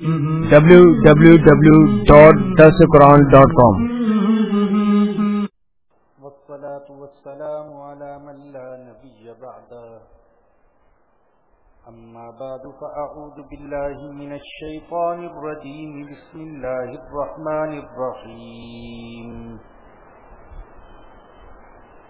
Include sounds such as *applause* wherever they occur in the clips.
www.dasquran.com والصلاة والسلام على من لا نبي بعده. أما بعد، فأعوذ بالله من الشيطان الرجيم. بسم الله الرحمن الرحيم.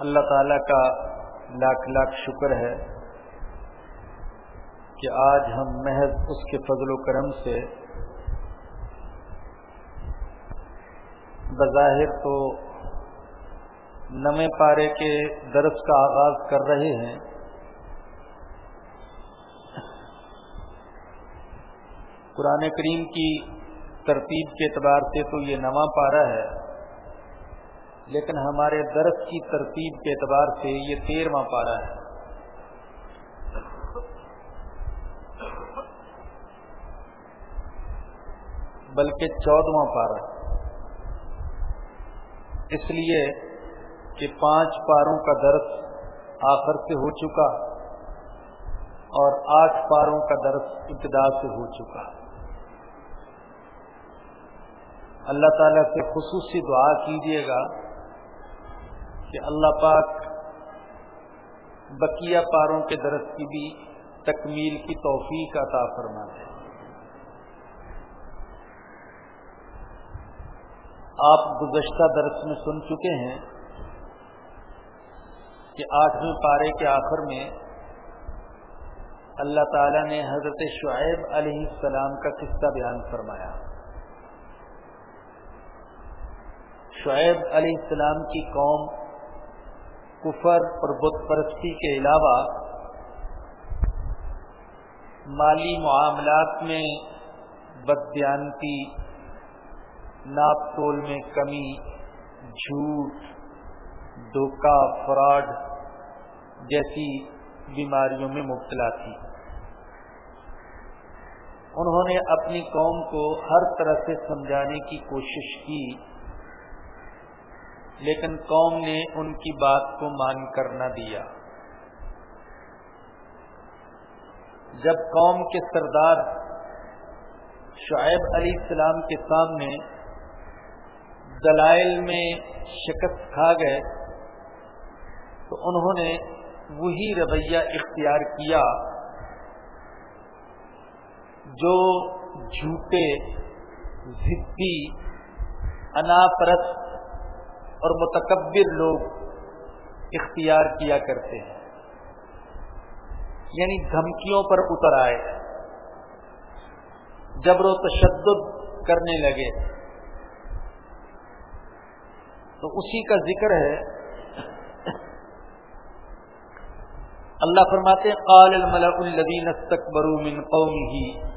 اللہ تعالیٰ کا لاکھ لاکھ شکر ہے کہ آج ہم محض اس کے فضل و کرم سے بظاہر تو نمے پارے کے درس کا آغاز کر رہے ہیں، قرآن کریم کی ترتیب کے اعتبار سے تو یہ نواں پارا ہے۔ لیکن ہمارے درس کی ترتیب کے اعتبار سے یہ تیرواں پارا ہے۔ بلکہ چودواں پارا اس لیے کہ پانچ پاروں کا درس آخر سے ہو چکا اور آٹھ پاروں کا درس ابتدا سے ہو چکا۔ اللہ تعالیٰ سے خصوصی دعا کیجیے گا کہ اللہ پاک بقیہ پاروں کے درس کی بھی تکمیل کی توفیق عطا فرما ہے آپ گزشتہ درس میں سن چکے ہیں کہ آٹھویں پارے کے آخر میں اللہ تعالی نے حضرت شعیب علیہ السلام کا قصہ بیان فرمایا۔ شعیب علیہ السلام کی قوم کفر اور بت پرستی کے علاوہ مالی معاملات میں بدیانتی ناپ تول میں کمی، جھوٹ، دھوکہ، فراڈ جیسی بیماریوں میں مبتلا تھی۔ انہوں نے اپنی قوم کو ہر طرح سے سمجھانے کی کوشش کی۔ لیکن قوم نے ان کی بات کو مان کر نہ دیا۔ جب قوم کے سردار شعیب علیہ السلام کے سامنے دلائل میں شکست کھا گئے، تو انہوں نے وہی رویہ اختیار کیا جو جھوٹے، ضدی اناپرست اور متکبر لوگ اختیار کیا کرتے ہیں۔ یعنی دھمکیوں پر اتر آئے۔ جبر و تشدد کرنے لگے۔ تو اسی کا ذکر ہے۔ اللہ فرماتے قال الملأ الذين استكبروا من قومه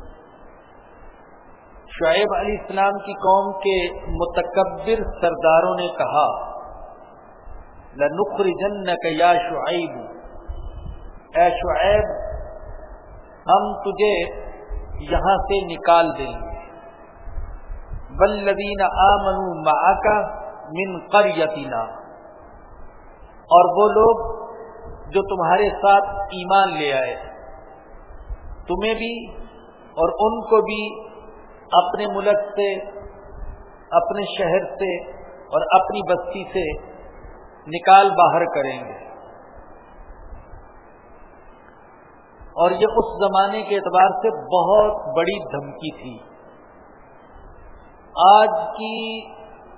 شعیب علیہ السلام کی قوم کے متکبر سرداروں نے کہا لنخر جن یا شعیب، اے شعیب، ہم تجھے یہاں سے نکال دیں گے۔ بلدین آمنو معاکا من قریتنا اور وہ لوگ جو تمہارے ساتھ ایمان لے آئے۔ تمہیں بھی اور ان کو بھی اپنے ملک سے، اپنے شہر سے اور اپنی بستی سے نکال باہر کریں گے۔ اور یہ اس زمانے کے اعتبار سے بہت بڑی دھمکی تھی۔ آج کی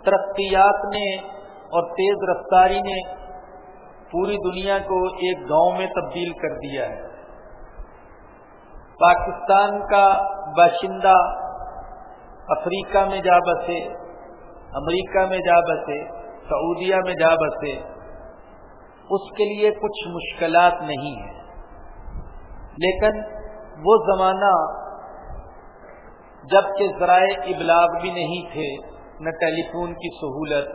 ترقیات نے اور تیز رفتاری نے پوری دنیا کو ایک گاؤں میں تبدیل کر دیا ہے۔ پاکستان کا باشندہ افریقہ میں جا بسے، امریکہ میں جا بسے، سعودیہ میں جا بسے، اس کے لیے کچھ مشکلات نہیں ہیں۔ لیکن وہ زمانہ جبکہ ذرائع ابلاغ بھی نہیں تھے، نہ ٹیلی فون کی سہولت،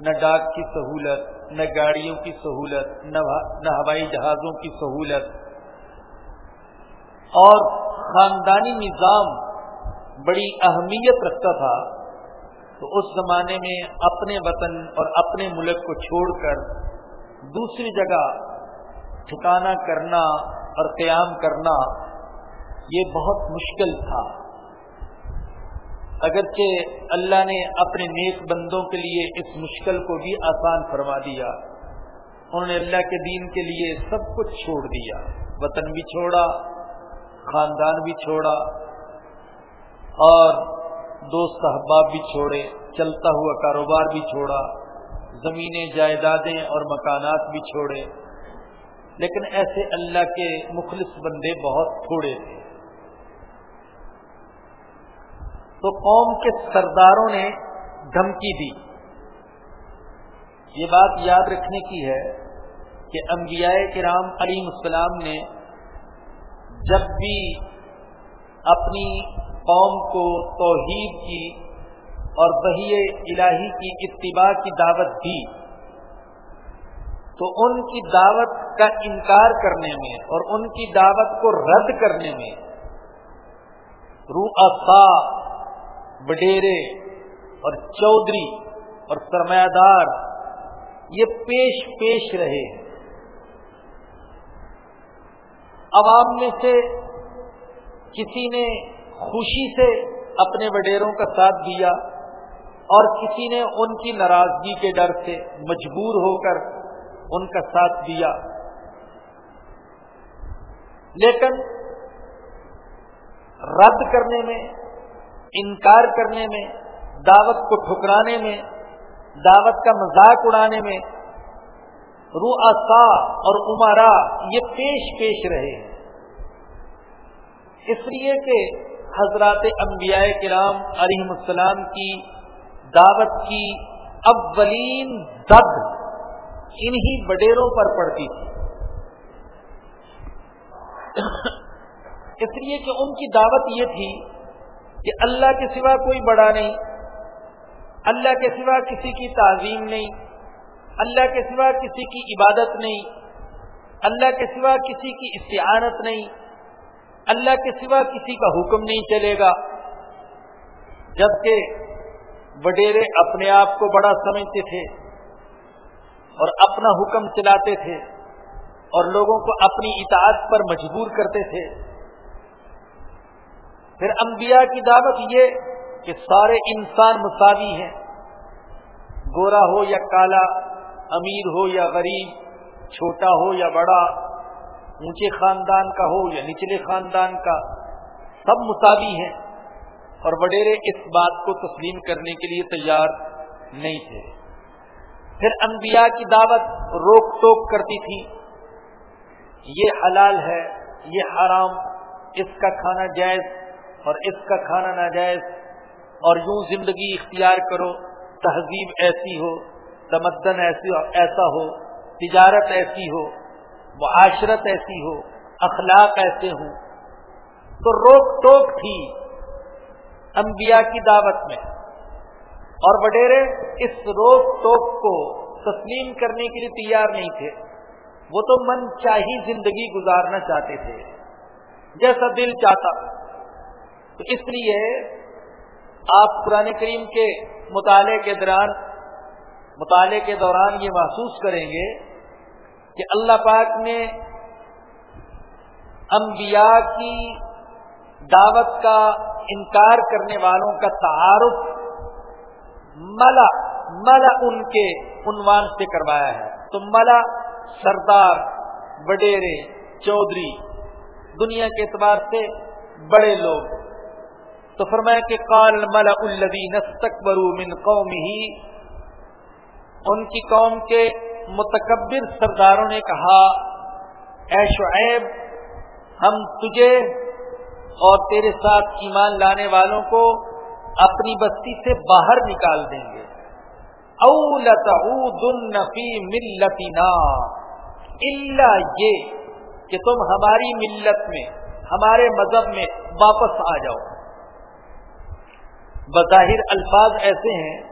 نہ ڈاک کی سہولت، نہ گاڑیوں کی سہولت نہ ہوائی جہازوں کی سہولت۔ اور خاندانی نظام بڑی اہمیت رکھتا تھا، تو اس زمانے میں اپنے وطن اور اپنے ملک کو چھوڑ کر دوسری جگہ ٹھکانا کرنا اور قیام کرنا یہ بہت مشکل تھا۔ اگرچہ اللہ نے اپنے نیک بندوں کے لیے اس مشکل کو بھی آسان فرما دیا، انہوں نے اللہ کے دین کے لیے سب کچھ چھوڑ دیا۔ وطن بھی چھوڑا، خاندان بھی چھوڑا اور دوست احباب بھی چھوڑے، چلتا ہوا کاروبار بھی چھوڑا، زمینیں، جائیدادیں اور مکانات بھی چھوڑے۔ لیکن ایسے اللہ کے مخلص بندے بہت تھوڑے تھے۔ تو قوم کے سرداروں نے دھمکی دی۔ یہ بات یاد رکھنے کی ہے کہ انبیاء کرام علیم السلام نے جب بھی اپنی قوم کو توحید کی اور بہی الہی کی اتباع کی دعوت دی۔ تو ان کی دعوت کا انکار کرنے میں اور ان کی دعوت کو رد کرنے میں رو وڈیرے اور چودھری اور سرمایہ دار یہ پیش پیش رہے عوام میں سے کسی نے خوشی سے اپنے وڈیروں کا ساتھ دیا اور کسی نے ان کی ناراضگی کے ڈر سے مجبور ہو کر ان کا ساتھ دیا۔ لیکن رد کرنے میں، انکار کرنے میں، دعوت کو ٹھکرانے میں، دعوت کا مذاق اڑانے میں رو اور عمارا یہ پیش پیش رہے۔ ہیں اس لیے کہ حضرات انبیاء کرام علیہ السلام کی دعوت کی اولین دد انہی بڈیروں پر پڑتی تھی۔ اس لیے کہ ان کی دعوت یہ تھی کہ اللہ کے سوا کوئی بڑا نہیں، اللہ کے سوا کسی کی تعظیم نہیں، اللہ کے سوا کسی کی عبادت نہیں، اللہ کے سوا کسی کی استعانت نہیں۔ اللہ کے سوا کسی کا حکم نہیں چلے گا۔ جبکہ وڈیرے اپنے آپ کو بڑا سمجھتے تھے اور اپنا حکم چلاتے تھے اور لوگوں کو اپنی اطاعت پر مجبور کرتے تھے۔ پھر انبیاء کی دعوت یہ کہ سارے انسان مساوی ہیں۔ گورا ہو یا کالا، امیر ہو یا غریب، چھوٹا ہو یا بڑا اونچے خاندان کا ہو یا نچلے خاندان کا، سب مساوی ہیں اور وڈیرے اس بات کو تسلیم کرنے کے لیے تیار نہیں تھے۔ پھر انبیاء کی دعوت روک ٹوک کرتی تھی۔ یہ حلال ہے، یہ حرام، اس کا کھانا جائز اور اس کا کھانا ناجائز۔ اور یوں زندگی اختیار کرو، تہذیب ایسی ہو، تمدن ایسی ایسا ہو، تجارت ایسی ہو معاشرت ایسی ہو، اخلاق ایسے ہوں۔ تو روک ٹوک تھی انبیاء کی دعوت میں۔ اور وڈیرے، اس روک ٹوک کو تسلیم کرنے کے لیے تیار نہیں تھے۔ وہ تو من چاہی زندگی گزارنا چاہتے تھے۔ جیسا دل چاہتا۔ تو اس لیے آپ قرآن کریم کے مطالعے کے دوران، مطالعے کے دوران یہ محسوس کریں گے کہ اللہ پاک نے انبیاء کی دعوت کا انکار کرنے والوں کا تعارف ملا ملا ان کے عنوان سے کروایا ہے۔ تو ملا، سردار، وڈیرے، چودھری، دنیا کے اعتبار سے بڑے لوگ۔ تو فرمایا کہ قال ملا الدین من قوم ہی ان کی قوم کے متکبر سرداروں نے کہا، اے شعیب، ہم تجھے اور تیرے ساتھ ایمان لانے والوں کو اپنی بستی سے باہر نکال دیں گے. او اولت ملتنا اللہ یہ کہ تم ہماری ملت میں، ہمارے مذہب میں واپس آ جاؤ۔ بظاہر الفاظ ایسے ہیں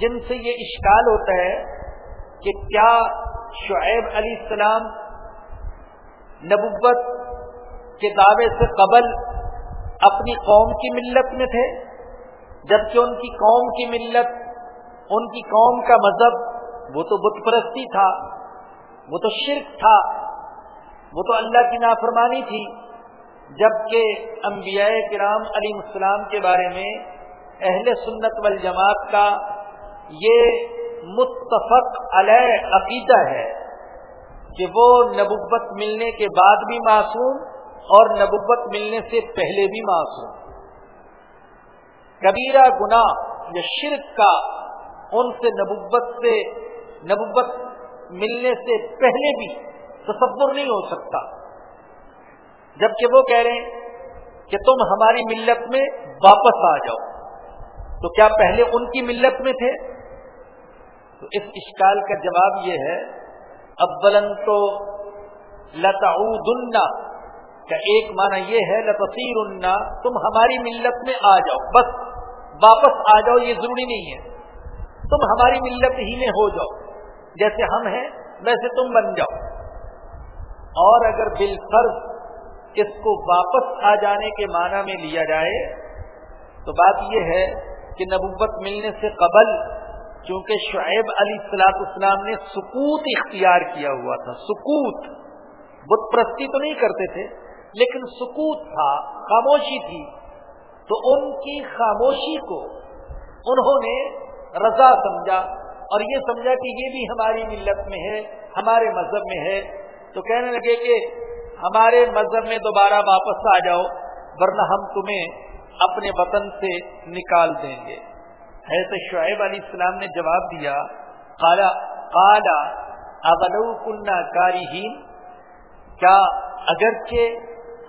جن سے یہ اشکال ہوتا ہے کہ کیا شعیب علیہ السلام نبوت کے دعوے سے قبل اپنی قوم کی ملت میں تھے؟ جبکہ ان کی قوم کی ملت، ان کی قوم کا مذہب وہ تو بت پرستی تھا، وہ تو شرک تھا، وہ تو اللہ کی نافرمانی تھی۔ جبکہ انبیاء کرام علی السلام کے بارے میں اہل سنت والجماعت کا یہ متفق علیہ عقیدہ ہے کہ وہ نبوت ملنے کے بعد بھی معصوم اور نبوت ملنے سے پہلے بھی معصوم۔ کبیرہ گنا یا شرک کا ان سے نبوت سے، نبوت ملنے سے پہلے بھی تصور نہیں ہو سکتا۔ جبکہ وہ کہہ رہے ہیں کہ تم ہماری ملت میں واپس آ جاؤ۔ تو کیا پہلے ان کی ملت میں تھے؟ تو اس اشکال کا جواب یہ ہے ابلن تو لتا کا ایک معنی یہ ہے لتصیر تم ہماری ملت میں آ جاؤ، بس واپس آ جاؤ، یہ ضروری نہیں ہے۔ تم ہماری ملت ہی میں ہو جاؤ، جیسے ہم ہیں، ویسے تم بن جاؤ۔ اور اگر بالفرض اس کو واپس آ جانے کے معنی میں لیا جائے، تو بات یہ ہے کہ نبوت ملنے سے قبل چونکہ شعیب علی السلاط اسلام نے سکوت اختیار کیا ہوا تھا، سکوت۔ بت پرستی تو نہیں کرتے تھے، لیکن سکوت تھا، خاموشی تھی۔ تو ان کی خاموشی کو انہوں نے رضا سمجھا، اور یہ سمجھا کہ یہ بھی ہماری ملت میں ہے، ہمارے مذہب میں ہے۔ تو کہنے لگے کہ ہمارے مذہب میں دوبارہ واپس آ جاؤ، ورنہ ہم تمہیں اپنے وطن سے نکال دیں گے۔ حضرت شعیب علیہ السلام نے جواب دیا کالا کالا ابلو کنہ کاری کیا اگرچہ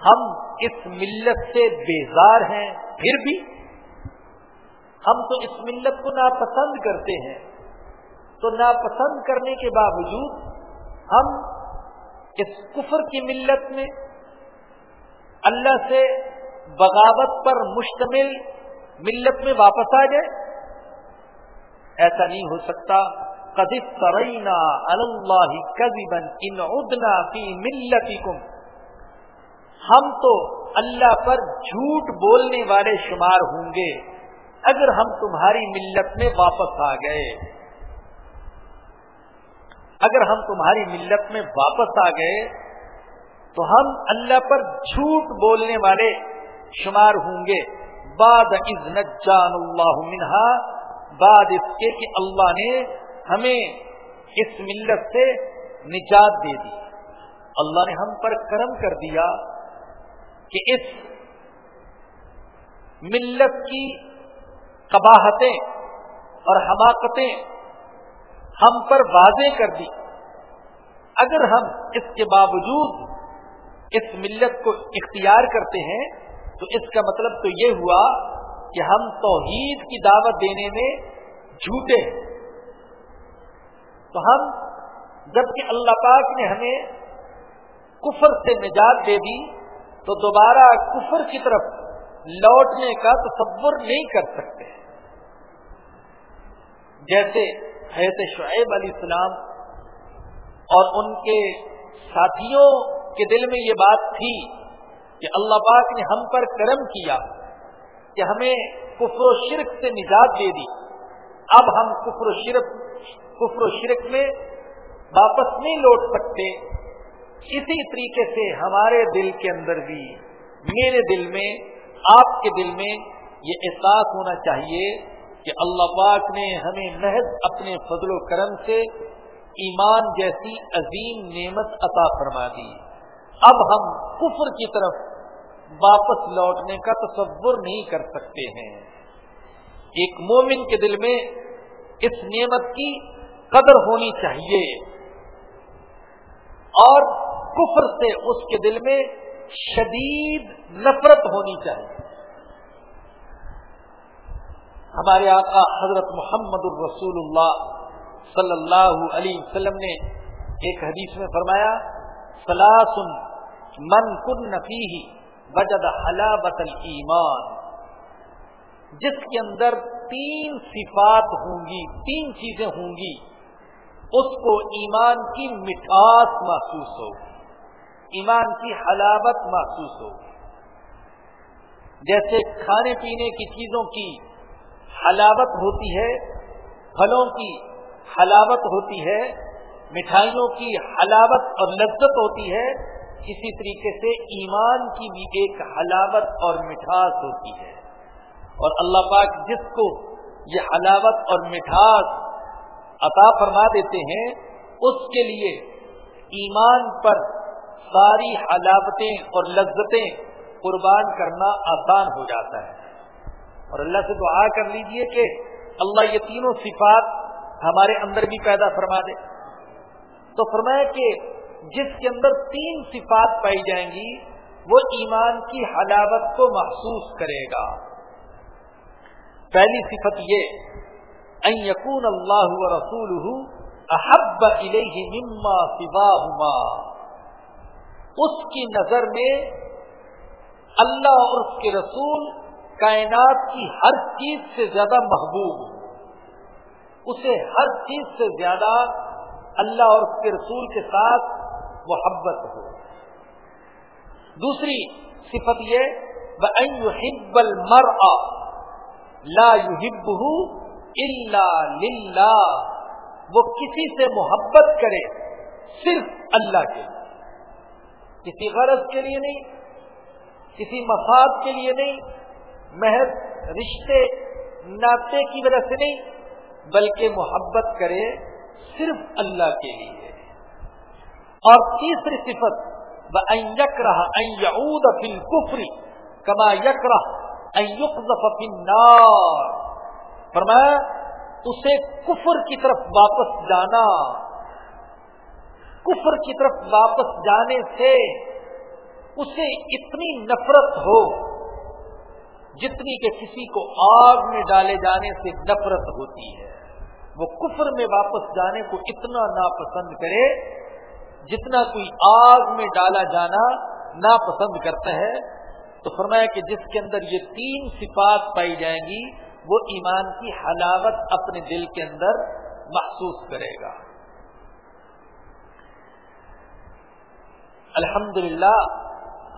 ہم اس ملت سے بیزار ہیں، پھر بھی ہم تو اس ملت کو ناپسند کرتے ہیں۔ تو ناپسند کرنے کے باوجود ہم اس کفر کی ملت میں اللہ سے بغاوت پر مشتمل ملت میں واپس آ جائے ایسا نہیں ہو سکتا۔ کدی سرینا اللہ کذبن ان ادنا فی ملتی ہم تو اللہ پر جھوٹ بولنے والے شمار ہوں گے۔ اگر ہم تمہاری ملت میں واپس آ گئے۔ اگر ہم تمہاری ملت میں واپس آ گئے، تو ہم اللہ پر جھوٹ بولنے والے شمار ہوں گے۔ بعد از نجان اللہ منہا بعد اس کے کہ اللہ نے ہمیں اس ملت سے نجات دے دی۔ اللہ نے ہم پر کرم کر دیا کہ اس ملت کی قباہتیں اور حماقتیں ہم پر واضح کر دی۔ اگر ہم اس کے باوجود اس ملت کو اختیار کرتے ہیں تو اس کا مطلب تو یہ ہوا کہ ہم توحید کی دعوت دینے میں جھوٹے تو ہم جبکہ اللہ پاک نے ہمیں کفر سے نجات دے دی، تو دوبارہ کفر کی طرف لوٹنے کا تصور نہیں کر سکتے۔ جیسے حیرت شعیب علیہ السلام اور ان کے ساتھیوں کے دل میں یہ بات تھی کہ اللہ پاک نے ہم پر کرم کیا۔ کہ ہمیں کفر و شرک سے نجات دے دی۔ اب ہم کفر و شرک، کفر و شرک میں واپس نہیں لوٹ سکتے۔ اسی طریقے سے ہمارے دل کے اندر بھی، میرے دل میں، آپ کے دل میں یہ احساس ہونا چاہیے کہ اللہ پاک نے ہمیں محض اپنے فضل و کرم سے ایمان جیسی عظیم نعمت عطا فرما دی۔ اب ہم کفر کی طرف واپس لوٹنے کا تصور نہیں کر سکتے ہیں۔ ایک مومن کے دل میں اس نعمت کی قدر ہونی چاہیے۔ اور کفر سے اس کے دل میں شدید نفرت ہونی چاہیے۔ ہمارے آقا حضرت محمد الرسول اللہ صلی اللہ علیہ وسلم نے ایک حدیث میں فرمایا، سلاسن من کن نفی وجد حلاوت ایمان جس کے اندر تین صفات ہوں گی، تین چیزیں ہوں گی، اس کو ایمان کی مٹھاس محسوس ہو، ایمان کی حلاوت محسوس ہو۔ جیسے کھانے پینے کی چیزوں کی حلاوت ہوتی ہے، پھلوں کی حلاوت ہوتی ہے، مٹھائیوں کی حلاوت اور لذت ہوتی ہے اسی طریقے سے ایمان کی بھی ایک حلاوت اور مٹھاس ہوتی ہے۔ اور اللہ پاک جس کو یہ حلاوت اور مٹھاس عطا فرما دیتے ہیں، اس کے لیے ایمان پر ساری حلاوتیں اور لذتیں قربان کرنا آسان ہو جاتا ہے۔ اور اللہ سے دعا کر لیجیے کہ اللہ یہ تینوں صفات ہمارے اندر بھی پیدا فرما دے۔ تو فرمایا کہ جس کے اندر تین صفات پائی جائیں گی، وہ ایمان کی حلاوت کو محسوس کرے گا۔ پہلی صفت یہ، ان یقون اللہ رسول احب الیہ مما سواہما اس کی نظر میں اللہ اور اس کے رسول کائنات کی ہر چیز سے زیادہ محبوب۔ اسے ہر چیز سے زیادہ اللہ اور اس کے رسول کے ساتھ محبت ہو۔ دوسری صفت یہ وہ مر لا يحب الا للہ وہ کسی سے محبت کرے صرف اللہ کے لیے۔ کسی غرض کے لیے نہیں، کسی مفاد کے لیے نہیں، محض رشتے، ناطے کی وجہ سے نہیں، بلکہ محبت کرے صرف اللہ کے لیے۔ اور تیسری صفت یک رہا یعود فی کما یک رہا فرمایا، اسے کفر کی طرف واپس جانا۔ کفر کی طرف واپس جانے سے اسے اتنی نفرت ہو، جتنی کہ کسی کو آگ میں ڈالے جانے سے نفرت ہوتی ہے۔ وہ کفر میں واپس جانے کو اتنا ناپسند کرے جتنا کوئی آگ میں ڈالا جانا ناپسند کرتا ہے، تو فرمایا کہ جس کے اندر یہ تین صفات پائی جائیں گی، وہ ایمان کی حلاوت اپنے دل کے اندر محسوس کرے گا۔ الحمد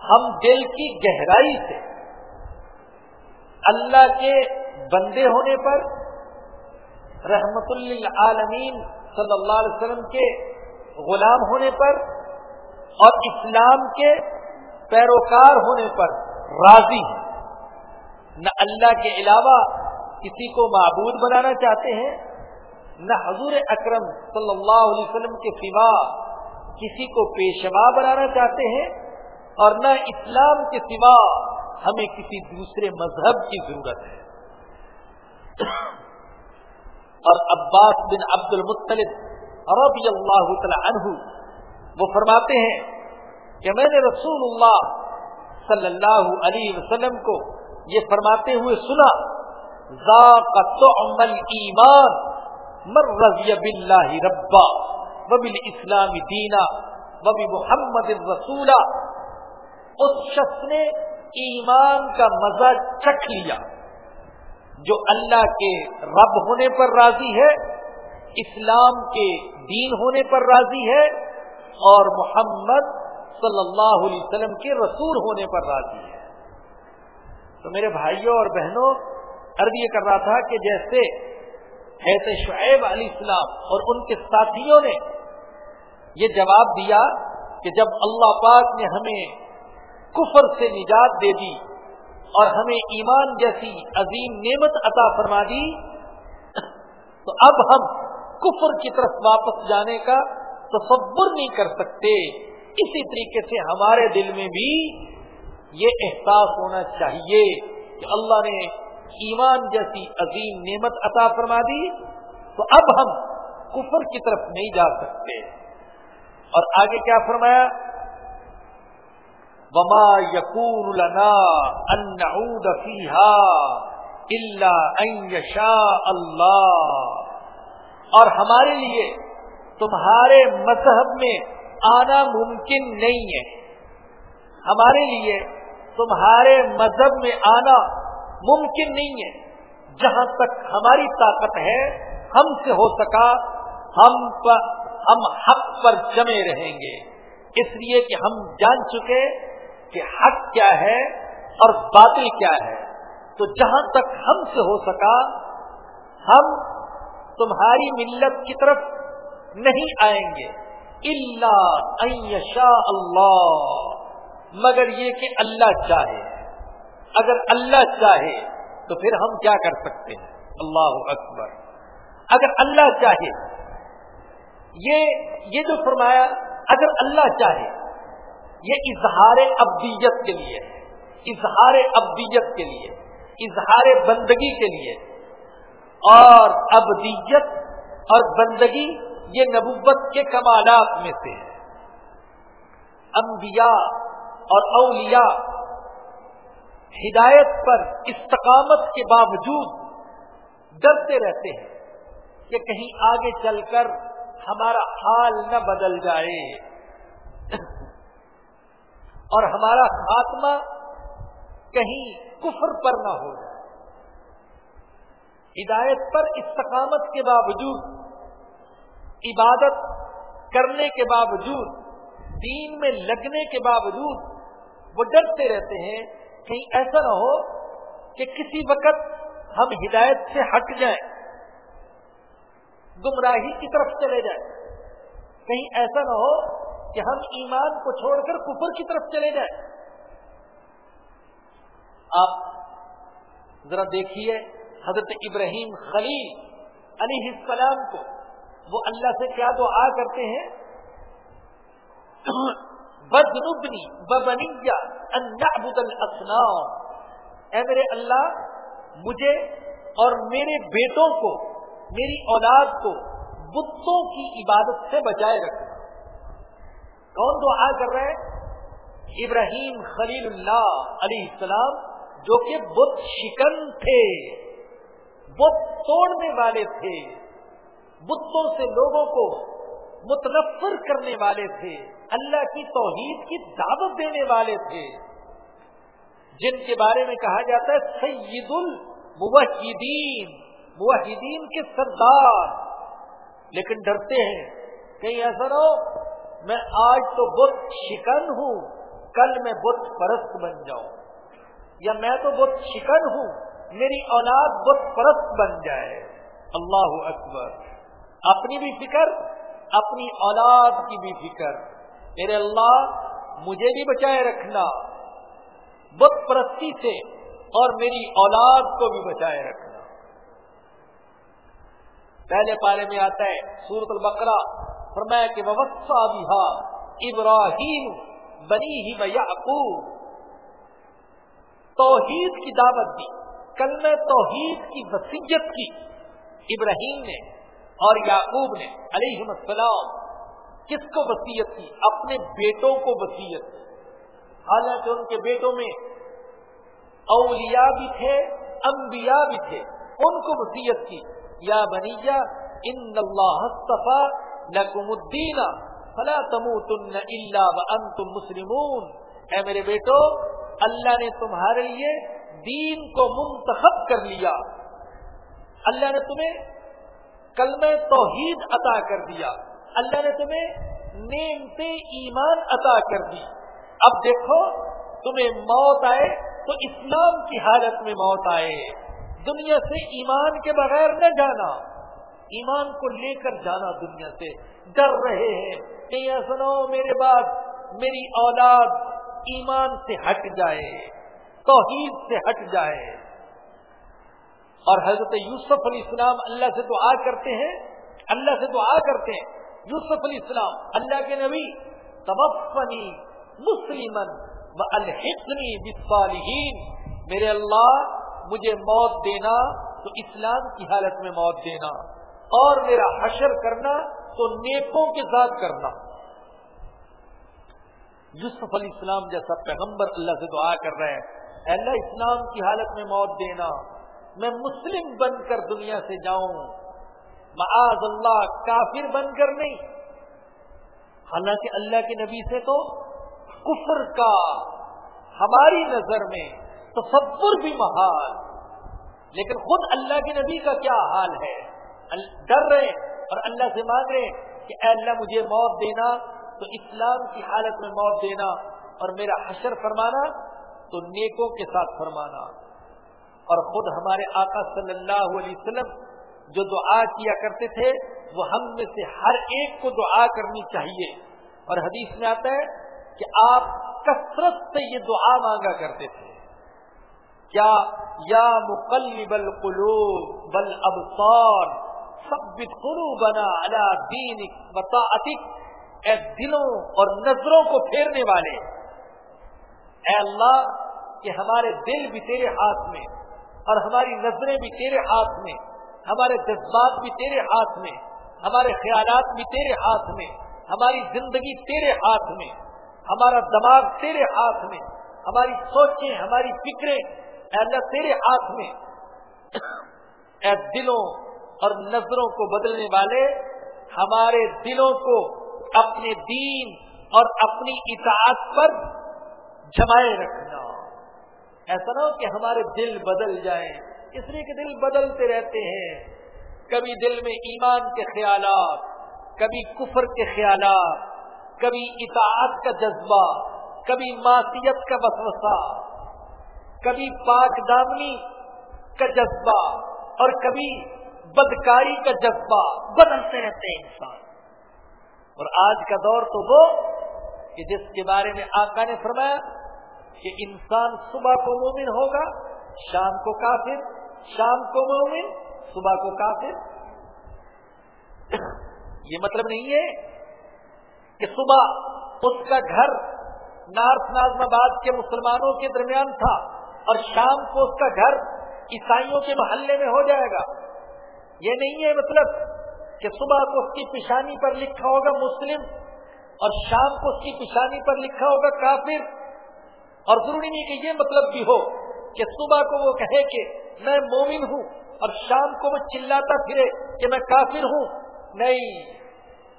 ہم دل کی گہرائی سے اللہ کے بندے ہونے پر رحمت للعالمین صلی اللہ علیہ وسلم کے غلام ہونے پر اور اسلام کے پیروکار ہونے پر راضی ہیں۔ نہ اللہ کے علاوہ کسی کو معبود بنانا چاہتے ہیں، نہ حضور اکرم صلی اللہ علیہ وسلم کے سوا کسی کو پیشوا بنانا چاہتے ہیں اور نہ اسلام کے سوا ہمیں کسی دوسرے مذہب کی ضرورت ہے۔ اور عباس بن عبد المطلب رضی اللہ تعالی عنہ، وہ فرماتے ہیں کہ میں نے رسول اللہ صلی اللہ علیہ وسلم کو یہ فرماتے ہوئے سنا ایمان مر رضی بلّہ ربا وبل اسلامی دینا وبی محمد رسولہ اس شخص نے ایمان کا مزہ چکھ لیا، جو اللہ کے رب ہونے پر راضی ہے اسلام کے دین ہونے پر راضی ہے اور محمد صلی اللہ علیہ وسلم کے رسول ہونے پر راضی ہے۔ تو میرے بھائیوں اور بہنوں، عرض یہ کر رہا تھا کہ جیسے حیث شعیب علیہ السلام اور ان کے ساتھیوں نے یہ جواب دیا کہ جب اللہ پاک نے ہمیں کفر سے نجات دے دی اور ہمیں ایمان جیسی عظیم نعمت عطا فرما دی، تو اب ہم کفر کی طرف واپس جانے کا تصور نہیں کر سکتے۔ اسی طریقے سے ہمارے دل میں بھی یہ احساس ہونا چاہیے کہ اللہ نے ایمان جیسی عظیم نعمت عطا فرما دی، تو اب ہم کفر کی طرف نہیں جا سکتے۔ اور آگے کیا فرمایا؟ وما یقور لنا ان نعود فیہا الا ان یشاء اللہ اور ہمارے لیے تمہارے مذہب میں آنا ممکن نہیں ہے۔ ہمارے لیے تمہارے مذہب میں آنا ممکن نہیں ہے۔ جہاں تک ہماری طاقت ہے، ہم سے ہو سکا، ہم پر، ہم حق پر جمے رہیں گے۔ اس لیے کہ ہم جان چکے کہ حق کیا ہے اور باطل کیا ہے۔ تو جہاں تک ہم سے ہو سکا، ہم تمہاری ملت کی طرف نہیں آئیں گے۔ اللہ شاہ اللہ مگر یہ کہ اللہ چاہے۔ اگر اللہ چاہے تو پھر ہم کیا کر سکتے ہیں؟ اللہ اکبر۔ اگر اللہ چاہے۔ یہ یہ جو فرمایا، اگر اللہ چاہے، یہ اظہار ابدیت کے لیے اظہار ابدیت کے لیے۔ اظہار بندگی کے لیے۔ اور ابدیت اور بندگی یہ نبوت کے کمالات میں سے ہے۔ انبیاء اور اولیاء ہدایت پر استقامت کے باوجود ڈرتے رہتے ہیں کہ کہیں آگے چل کر ہمارا حال نہ بدل جائے۔ اور ہمارا خاتمہ کہیں کفر پر نہ ہو جائے۔ ہدایت پر استقامت کے باوجود، عبادت کرنے کے باوجود، دین میں لگنے کے باوجود وہ ڈرتے رہتے ہیں کہیں ایسا نہ ہو کہ کسی وقت ہم ہدایت سے ہٹ جائیں، گمراہی کی طرف چلے جائیں۔ کہیں ایسا نہ ہو کہ ہم ایمان کو چھوڑ کر کفر کی طرف چلے جائیں۔ آپ ذرا دیکھیے حضرت ابراہیم خلیل علیہ السلام کو وہ اللہ سے کیا تو آ کرتے ہیں؟ *clears throat* بدنبنی ببنیا اے میرے اللہ، مجھے اور میرے بیٹوں کو، میری اولاد کو بتوں کی عبادت سے بچائے رکھنا کون دعا کر رہے ابراہیم خلیل اللہ علیہ السلام، جو کہ بت شکن تھے۔ بت توڑنے والے تھے۔ بتوں سے لوگوں کو متنفر کرنے والے تھے۔ اللہ کی توحید کی دعوت دینے والے تھے۔ جن کے بارے میں کہا جاتا ہے، سید الموحدین، موحدین کے سردار۔ لیکن ڈرتے ہیں۔ کہیں ایسا نہ ہو میں آج تو بت شکن ہوں، کل میں بت پرست بن جاؤں۔ یا میں تو بت شکن ہوں میری اولاد بت پرست بن جائے۔ اللہ اکبر۔ اپنی بھی فکر، اپنی اولاد کی بھی فکر۔ میرے اللہ، مجھے بھی بچائے رکھنا۔ بت پرستی سے اور میری اولاد کو بھی بچائے رکھنا۔ پہلے پارے میں آتا ہے سورت البقرہ۔ فرمایا کہ وسا بھی ابراہیم بنی ہی میں توحید کی دعوت دی۔ کل میں توحید کی وسیعت کی ابراہیم نے اور یعقوب نے علیہ السلام کس کو وسیعت کی؟ اپنے بیٹوں کو وسیعت کی۔ حالانکہ ان کے بیٹوں میں اولیاء بھی تھے، انبیاء بھی تھے، ان کو وسیعت کی۔ یا بنیا، ان اللہ صفا لکم الدین، فلا تموتن الا وانتم مسلمون۔ اے میرے بیٹو، اللہ نے تمہارے لیے دین کو منتخب کر لیا۔ اللہ نے تمہیں کلمہ توحید عطا کر دیا۔ اللہ نے تمہیں نیم ایمان عطا کر دی۔ اب دیکھو، تمہیں موت آئے تو اسلام کی حالت میں موت آئے۔ دنیا سے ایمان کے بغیر نہ جانا۔ ایمان کو لے کر جانا دنیا سے۔ ڈر رہے ہیں کہ سنو، میرے بعد میری اولاد ایمان سے ہٹ جائے۔ توحید سے ہٹ جائے۔ اور حضرت یوسف علیہ السلام اللہ سے دعا کرتے ہیں، اللہ سے دعا کرتے ہیں، یوسف علیہ السلام، اللہ کے نبی تبفنی مسلمن بالصالحین۔ میرے اللہ، مجھے موت دینا، تو اسلام کی حالت میں موت دینا۔ اور میرا حشر کرنا، تو نیکوں کے ساتھ کرنا۔ یوسف علیہ السلام جیسا پیغمبر اللہ سے دعا کر رہے ہیں۔ اللہ اسلام کی حالت میں موت دینا، میں مسلم بن کر دنیا سے جاؤں، معاذ اللہ کافر بن کر نہیں۔ حالانکہ اللہ کے نبی سے تو کفر کا ہماری نظر میں تصور بھی محال۔ لیکن خود اللہ کے نبی کا کیا حال ہے؟ ڈر رہے اور اللہ سے مانگ رہے کہ اے اللہ مجھے موت دینا، تو اسلام کی حالت میں موت دینا اور میرا حشر فرمانا تو نیکوں کے ساتھ فرمانا۔ اور خود ہمارے آقا صلی اللہ علیہ وسلم جو دعا کیا کرتے تھے، وہ ہم میں سے ہر ایک کو دعا کرنی چاہیے۔ اور حدیث میں آتا ہے کہ آپ کثرت سے یہ دعا مانگا کرتے تھے۔ کیا یا مقلب القلوب بل ابصار سب قلوبنا على دینک بطاعتک اے دلوں اور نظروں کو پھیرنے والے اے اللہ کہ ہمارے دل بھی تیرے ہاتھ میں، اور ہماری نظریں بھی تیرے ہاتھ میں، ہمارے جذبات بھی تیرے ہاتھ میں، ہمارے خیالات بھی تیرے ہاتھ میں، ہماری زندگی تیرے ہاتھ میں، ہمارا دماغ تیرے ہاتھ میں، ہماری سوچیں، ہماری فکریں اے اللہ تیرے ہاتھ میں۔ اے دلوں اور نظروں کو بدلنے والے، ہمارے دلوں کو اپنے دین اور اپنی اطاعت پر جمائے رکھنا۔ ایسا نہ ہو کہ ہمارے دل بدل جائیں۔ اس لیے کہ دل بدلتے رہتے ہیں۔ کبھی دل میں ایمان کے خیالات، کبھی کفر کے خیالات، کبھی اطاعت کا جذبہ، کبھی معصیت کا وسوسہ، کبھی پاک دامنی کا جذبہ اور کبھی بدکاری کا جذبہ۔ بدلتے رہتے ہیں انسان۔ اور آج کا دور تو وہ کہ جس کے بارے میں آقا نے فرمایا کہ انسان صبح کو مومن ہوگا، شام کو کافر، شام کو مومن، صبح کو کافر. یہ مطلب نہیں ہے کہ صبح اس کا گھر نارتھ نازم آباد کے مسلمانوں کے درمیان تھا اور شام کو اس کا گھر عیسائیوں کے محلے میں ہو جائے گا. یہ نہیں ہے مطلب کہ صبح کو اس کی پیشانی پر لکھا ہوگا مسلم اور شام کو اس کی پیشانی پر لکھا ہوگا کافر. اور ضروری نہیں کہ یہ مطلب بھی ہو کہ صبح کو وہ کہے کہ میں مومن ہوں اور شام کو وہ چلاتا پھرے کہ میں کافر ہوں۔ نہیں،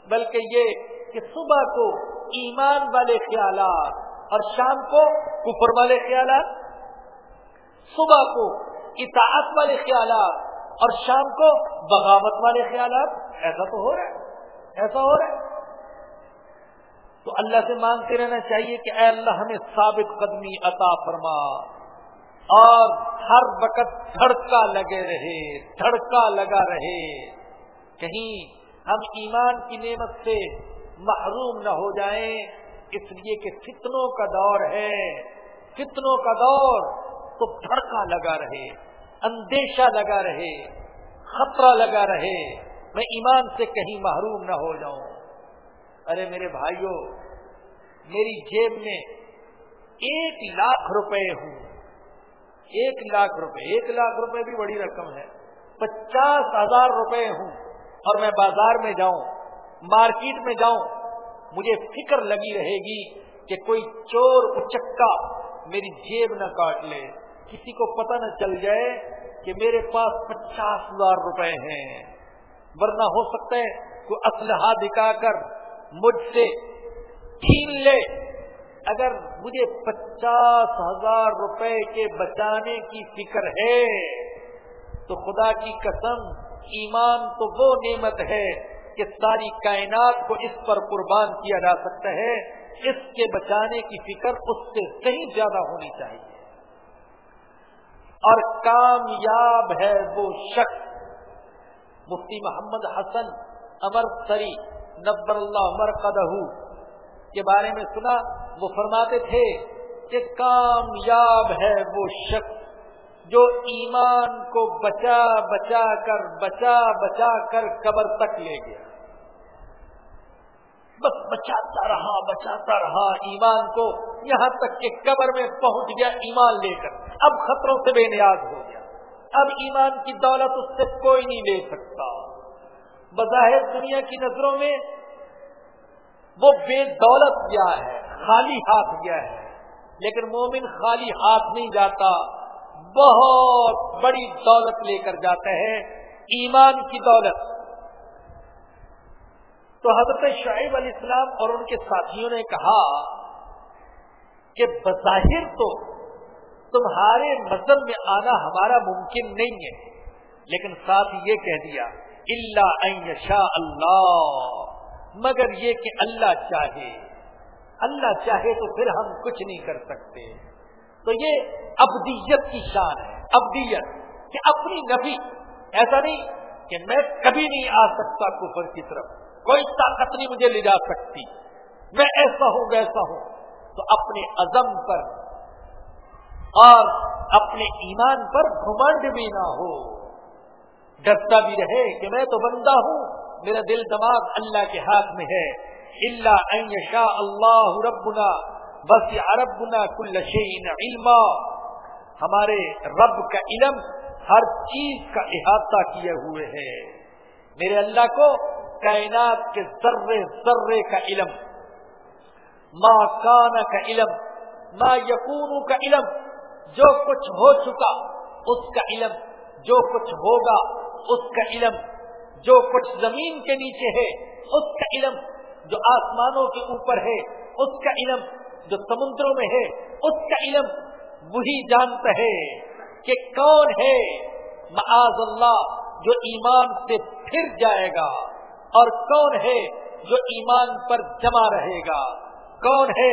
بلکہ یہ کہ صبح کو ایمان والے خیالات اور شام کو کفر والے خیالات، صبح کو اطاعت والے خیالات اور شام کو بغاوت والے خیالات، ایسا تو ہو رہا ہے، ایسا ہو رہا ہے۔ تو اللہ سے مانگتے رہنا چاہیے کہ اے اللہ ہمیں ثابت قدمی عطا فرما اور ہر وقت دھڑکا لگے رہے، دھڑکا لگا رہے۔ کہیں ہم ایمان کی نعمت سے محروم نہ ہو جائیں، اس لیے کہ فتنوں کا دور ہے۔ فتنوں کا دور تو دھڑکا لگا رہے، اندیشہ لگا رہے، خطرہ لگا رہے۔ میں ایمان سے کہیں محروم نہ ہو جاؤں۔ ارے میرے بھائیوں میری جیب میں ایک لاکھ روپے ہوں۔ ایک لاکھ روپے، ایک لاکھ روپے بھی بڑی رقم ہے۔ پچاس ہزار روپے ہوں اور میں بازار میں جاؤں، مارکیٹ میں جاؤں، مجھے فکر لگی رہے گی کہ کوئی چور اچکا میری جیب نہ کاٹ لے۔ کسی کو پتہ نہ چل جائے کہ میرے پاس پچاس ہزار روپے ہیں۔ ورنہ ہو سکتا ہے کوئی اسلحہ دکھا کر مجھ سے چھین لے۔ اگر مجھے پچاس ہزار روپے کے بچانے کی فکر ہے، تو خدا کی قسم، ایمان تو وہ نعمت ہے کہ ساری کائنات کو اس پر قربان کیا جا سکتا ہے۔ اس کے بچانے کی فکر اس سے کہیں زیادہ ہونی چاہیے۔ اور کامیاب ہے وہ شخص، مفتی محمد حسن امر سری نبر اللہ عمر قدہ کے بارے میں سنا، وہ فرماتے تھے کہ کامیاب ہے وہ شخص جو ایمان کو بچا بچا کر بچا بچا کر قبر تک لے گیا۔ بس بچاتا رہا بچاتا رہا ایمان کو، یہاں تک کہ قبر میں پہنچ گیا، ایمان لے کر۔ اب خطروں سے بے نیاز ہو گیا۔ اب ایمان کی دولت اس سے کوئی نہیں لے سکتا۔ بظاہر دنیا کی نظروں میں وہ بے دولت گیا ہے، خالی ہاتھ گیا ہے۔ لیکن مومن خالی ہاتھ نہیں جاتا، بہت بڑی دولت لے کر جاتا ہے ایمان کی دولت۔ تو حضرت شعیب علیہ السلام اور ان کے ساتھیوں نے کہا کہ بظاہر تو تمہارے مذہب میں آنا ہمارا ممکن نہیں ہے، لیکن ساتھ یہ کہہ دیا اللہ شاہ اللہ۔ مگر یہ کہ اللہ چاہے۔ اللہ چاہے تو پھر ہم کچھ نہیں کر سکتے۔ تو یہ ابدیت کی شان ہے۔ ابدیت کہ اپنی نبی ایسا نہیں کہ میں کبھی نہیں آ سکتا کفر کی طرف۔ کوئی طاقت نہیں مجھے لے جا سکتی۔ میں ایسا ہوں، ویسا ہوں۔ تو اپنے عزم پر اور اپنے ایمان پر گھمنڈ بھی نہ ہو۔ ڈرتا بھی رہے کہ میں تو بندہ ہوں، میرا دل دماغ اللہ کے ہاتھ میں ہے۔ اللہ شاہ اللہ ربنا بس عربنا کل شعین علما۔ ہمارے رب کا علم ہر چیز کا احاطہ کیے ہوئے ہے۔ میرے اللہ کو کائنات کے ذرے ذرے کا علم ماں کان کا علم ماں یقون کا علم، جو کچھ ہو چکا اس کا علم، جو کچھ ہوگا اس کا علم جو کچھ زمین کے نیچے ہے، اس کا علم جو آسمانوں کے اوپر ہے، اس کا علم جو سمندروں میں ہے، اس کا علم وہی جانتا ہے کہ کون ہے معاذ اللہ جو ایمان سے پھر جائے گا اور کون ہے جو ایمان پر جمع رہے گا؟ کون ہے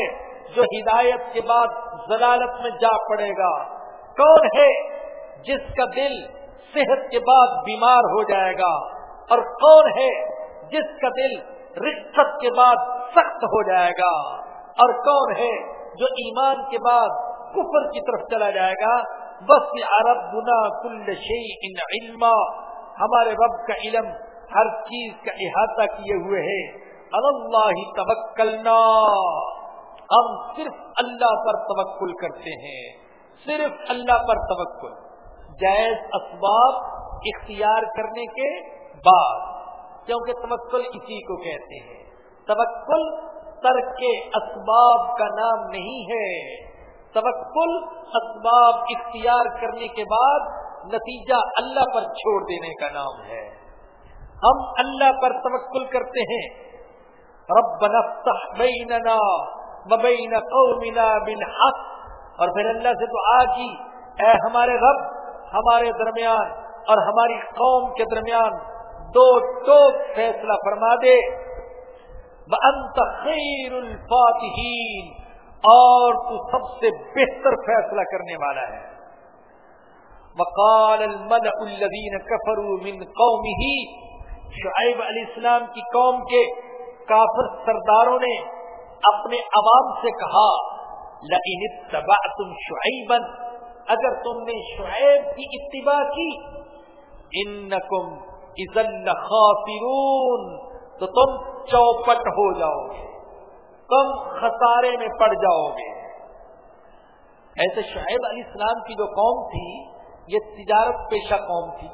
جو ہدایت کے بعد ضلالت میں جا پڑے گا؟ کون ہے جس کا دل صحت کے بعد بیمار ہو جائے گا۔ اور کون ہے جس کا دل رقت کے بعد سخت ہو جائے گا؟ اور کون ہے جو ایمان کے بعد کفر کی طرف چلا جائے گا؟ بس عرب گنا کل شی ان علم ہمارے رب کا علم ہر چیز کا احاطہ کیے ہوئے ہے۔ اللہ توکلنا۔ ہم صرف اللہ پر توکل کرتے ہیں۔ صرف اللہ پر توکل۔ جائز اسباب اختیار کرنے کے بعد، کیونکہ توکل اسی کو کہتے ہیں۔ توکل ترک کے اسباب کا نام نہیں ہے۔ توکل اسباب اختیار کرنے کے بعد نتیجہ اللہ پر چھوڑ دینے کا نام ہے۔ ہم اللہ پر توکل کرتے ہیں۔ ربنا افتح بیننا وبین قومنا بالحق۔ اور پھر اللہ سے تو آج ہی اے ہمارے رب ہمارے درمیان اور ہماری قوم کے درمیان دو ٹوک فیصلہ فرما دے۔ انت خیر الفاتحین اور تو سب سے بہتر فیصلہ کرنے والا ہے۔ وقال الملأ الذين كفروا من قومه۔ شعیب علیہ السلام کی قوم کے کافر سرداروں نے اپنے عوام سے کہا، لئن اتبعتم شعیبا اگر تم نے شعیب کی اتباع کی، انکم اذن خاسرون تو تم چوپٹ ہو جاؤ گے تم خسارے میں پڑ جاؤ گے ایسے شعیب علیہ السلام کی جو قوم تھی، یہ تجارت پیشہ قوم تھی۔